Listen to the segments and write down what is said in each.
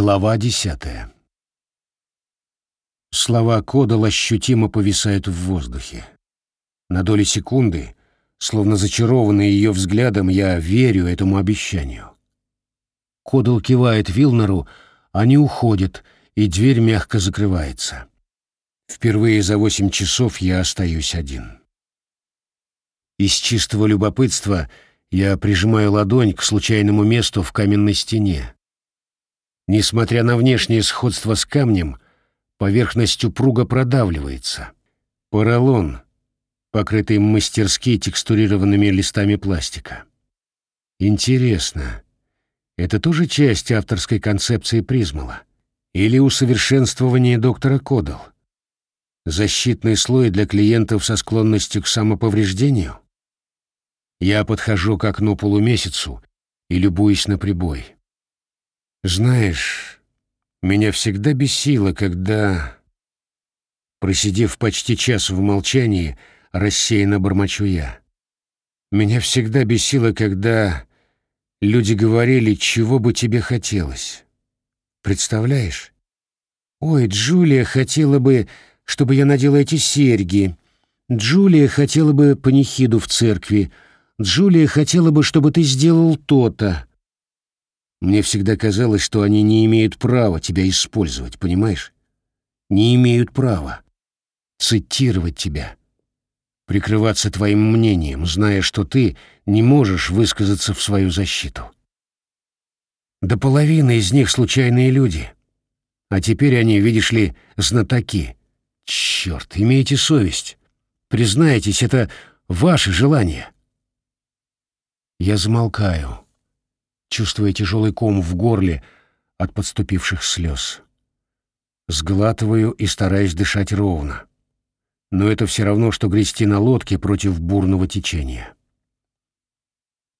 Глава десятая. Слова Кодал ощутимо повисают в воздухе. На доли секунды, словно зачарованный ее взглядом, я верю этому обещанию. Кодал кивает Вилнеру, они уходят, и дверь мягко закрывается. Впервые за восемь часов я остаюсь один. Из чистого любопытства я прижимаю ладонь к случайному месту в каменной стене. Несмотря на внешнее сходство с камнем, поверхность упруга продавливается. Поролон, покрытый мастерски текстурированными листами пластика. Интересно, это тоже часть авторской концепции Призмала? Или усовершенствование доктора Кодал? Защитный слой для клиентов со склонностью к самоповреждению? Я подхожу к окну полумесяцу и любуюсь на прибой. Знаешь, меня всегда бесило, когда, просидев почти час в молчании, рассеянно бормочу я. Меня всегда бесило, когда люди говорили, чего бы тебе хотелось. Представляешь? Ой, Джулия хотела бы, чтобы я надела эти серьги. Джулия хотела бы панихиду в церкви. Джулия хотела бы, чтобы ты сделал то-то. Мне всегда казалось, что они не имеют права тебя использовать, понимаешь? Не имеют права цитировать тебя, прикрываться твоим мнением, зная, что ты не можешь высказаться в свою защиту. До половины из них случайные люди. А теперь они, видишь ли, знатоки. Черт, имейте совесть. Признайтесь, это ваше желание. Я замолкаю чувствуя тяжелый ком в горле от подступивших слез. Сглатываю и стараюсь дышать ровно. Но это все равно, что грести на лодке против бурного течения.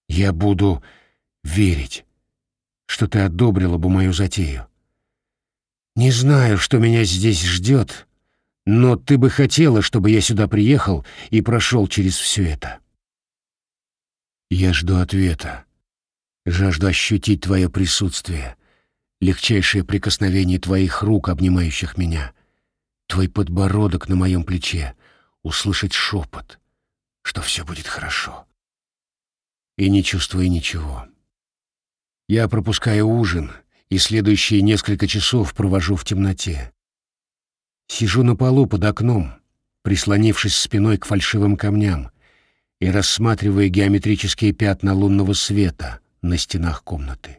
Я буду верить, что ты одобрила бы мою затею. Не знаю, что меня здесь ждет, но ты бы хотела, чтобы я сюда приехал и прошел через все это. Я жду ответа жажду ощутить твое присутствие, легчайшее прикосновение твоих рук, обнимающих меня, твой подбородок на моем плече, услышать шепот, что все будет хорошо. И не чувствуя ничего. Я пропускаю ужин и следующие несколько часов провожу в темноте. Сижу на полу под окном, прислонившись спиной к фальшивым камням и рассматривая геометрические пятна лунного света — на стенах комнаты.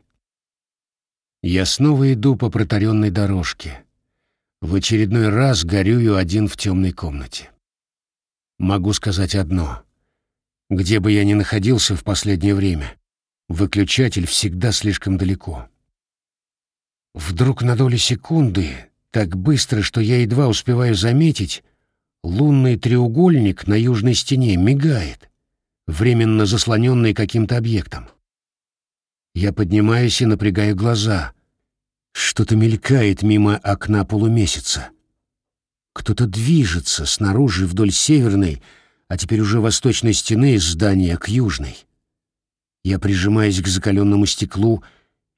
Я снова иду по протаренной дорожке. В очередной раз горюю один в темной комнате. Могу сказать одно. Где бы я ни находился в последнее время, выключатель всегда слишком далеко. Вдруг на долю секунды, так быстро, что я едва успеваю заметить, лунный треугольник на южной стене мигает, временно заслоненный каким-то объектом. Я поднимаюсь и напрягаю глаза. Что-то мелькает мимо окна полумесяца. Кто-то движется снаружи вдоль северной, а теперь уже восточной стены здания к южной. Я прижимаюсь к закаленному стеклу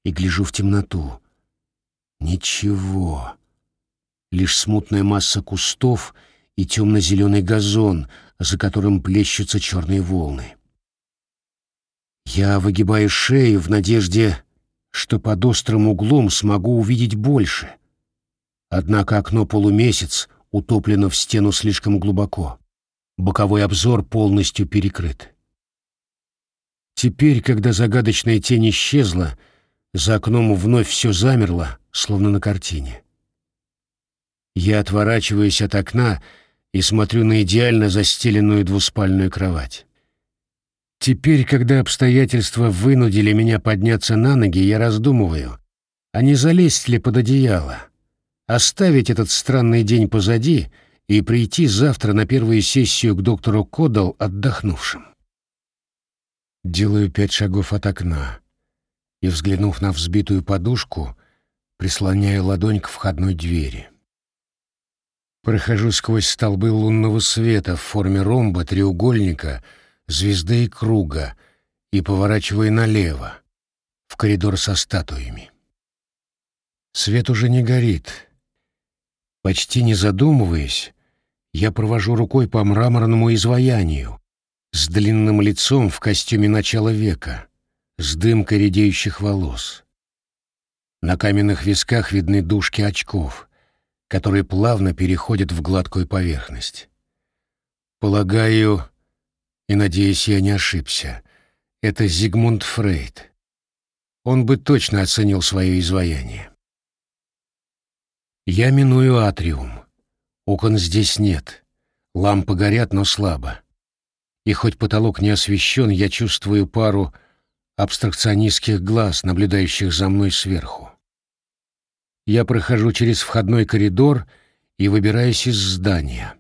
и гляжу в темноту. Ничего. Лишь смутная масса кустов и темно-зеленый газон, за которым плещутся черные волны. Я выгибаю шею в надежде, что под острым углом смогу увидеть больше. Однако окно полумесяц утоплено в стену слишком глубоко. Боковой обзор полностью перекрыт. Теперь, когда загадочная тень исчезла, за окном вновь все замерло, словно на картине. Я отворачиваюсь от окна и смотрю на идеально застеленную двуспальную кровать. Теперь, когда обстоятельства вынудили меня подняться на ноги, я раздумываю, а не залезть ли под одеяло, оставить этот странный день позади и прийти завтра на первую сессию к доктору Кодал отдохнувшим. Делаю пять шагов от окна и, взглянув на взбитую подушку, прислоняю ладонь к входной двери. Прохожу сквозь столбы лунного света в форме ромба, треугольника — звезды и круга и поворачивая налево, в коридор со статуями. Свет уже не горит. Почти не задумываясь, я провожу рукой по мраморному изваянию, с длинным лицом в костюме начала века, с дымкой редеющих волос. На каменных висках видны дужки очков, которые плавно переходят в гладкую поверхность. Полагаю, и надеюсь, я не ошибся, это Зигмунд Фрейд. Он бы точно оценил свое изваяние. Я миную атриум. Окон здесь нет. Лампы горят, но слабо. И хоть потолок не освещен, я чувствую пару абстракционистских глаз, наблюдающих за мной сверху. Я прохожу через входной коридор и выбираюсь из здания.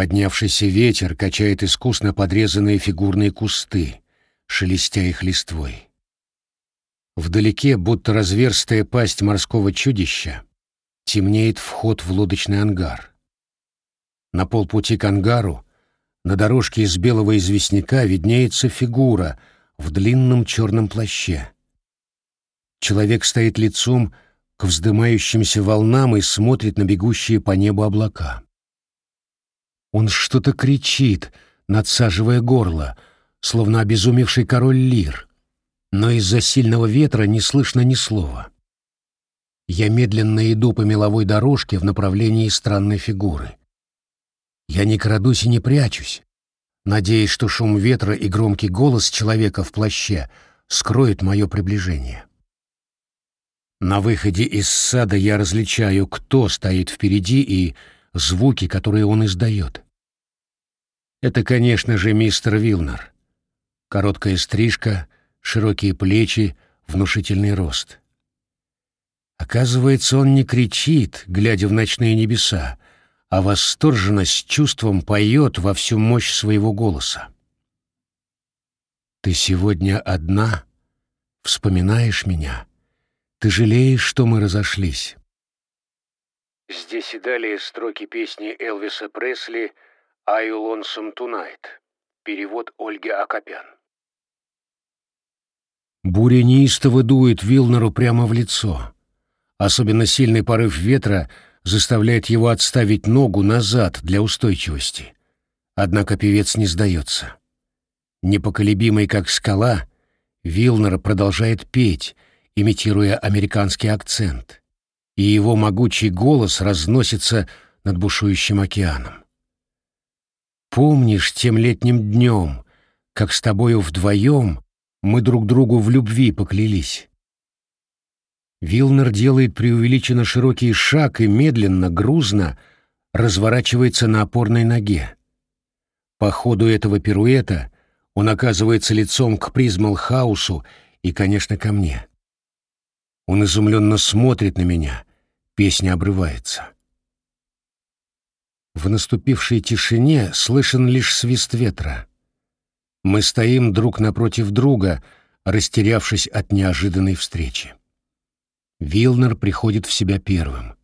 Поднявшийся ветер качает искусно подрезанные фигурные кусты, шелестя их листвой. Вдалеке, будто разверстая пасть морского чудища, темнеет вход в лодочный ангар. На полпути к ангару на дорожке из белого известняка виднеется фигура в длинном черном плаще. Человек стоит лицом к вздымающимся волнам и смотрит на бегущие по небу облака. Он что-то кричит, надсаживая горло, словно обезумевший король Лир, но из-за сильного ветра не слышно ни слова. Я медленно иду по меловой дорожке в направлении странной фигуры. Я не крадусь и не прячусь, надеясь, что шум ветра и громкий голос человека в плаще скроют мое приближение. На выходе из сада я различаю, кто стоит впереди и звуки, которые он издает. Это, конечно же, мистер Вилнер. Короткая стрижка, широкие плечи, внушительный рост. Оказывается, он не кричит, глядя в ночные небеса, а восторженно с чувством поет во всю мощь своего голоса. «Ты сегодня одна? Вспоминаешь меня? Ты жалеешь, что мы разошлись?» Здесь и далее строки песни Элвиса Пресли «Are you lonesome tonight?» Перевод Ольги Акопян. Буря неистово дует Вилнеру прямо в лицо. Особенно сильный порыв ветра — заставляет его отставить ногу назад для устойчивости. Однако певец не сдается. Непоколебимый как скала, Вилнер продолжает петь, имитируя американский акцент, и его могучий голос разносится над бушующим океаном. «Помнишь тем летним днем, как с тобою вдвоем мы друг другу в любви поклялись?» Вилнер делает преувеличенно широкий шаг и медленно, грузно разворачивается на опорной ноге. По ходу этого пируэта он оказывается лицом к Призмалхаусу и, конечно, ко мне. Он изумленно смотрит на меня, песня обрывается. В наступившей тишине слышен лишь свист ветра. Мы стоим друг напротив друга, растерявшись от неожиданной встречи. Вилнер приходит в себя первым.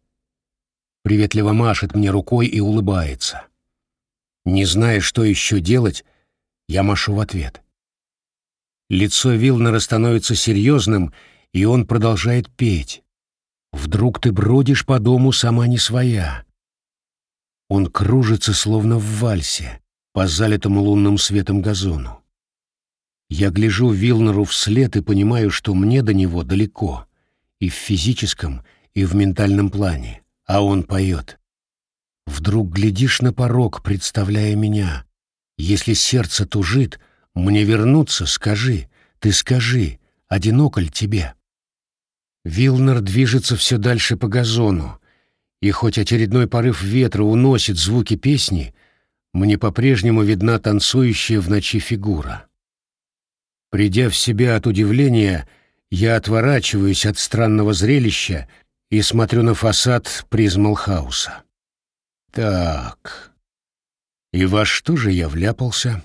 Приветливо машет мне рукой и улыбается. Не зная, что еще делать, я машу в ответ. Лицо Вилнера становится серьезным, и он продолжает петь. «Вдруг ты бродишь по дому сама не своя». Он кружится, словно в вальсе, по залитому лунным светом газону. Я гляжу Вилнеру вслед и понимаю, что мне до него далеко и в физическом, и в ментальном плане, а он поет. Вдруг глядишь на порог, представляя меня. Если сердце тужит, мне вернуться, скажи, ты скажи, одиноко ли тебе? Вилнер движется все дальше по газону, и хоть очередной порыв ветра уносит звуки песни, мне по-прежнему видна танцующая в ночи фигура. Придя в себя от удивления, я отворачиваюсь от странного зрелища и смотрю на фасад Призмалхауса. Так, и во что же я вляпался?»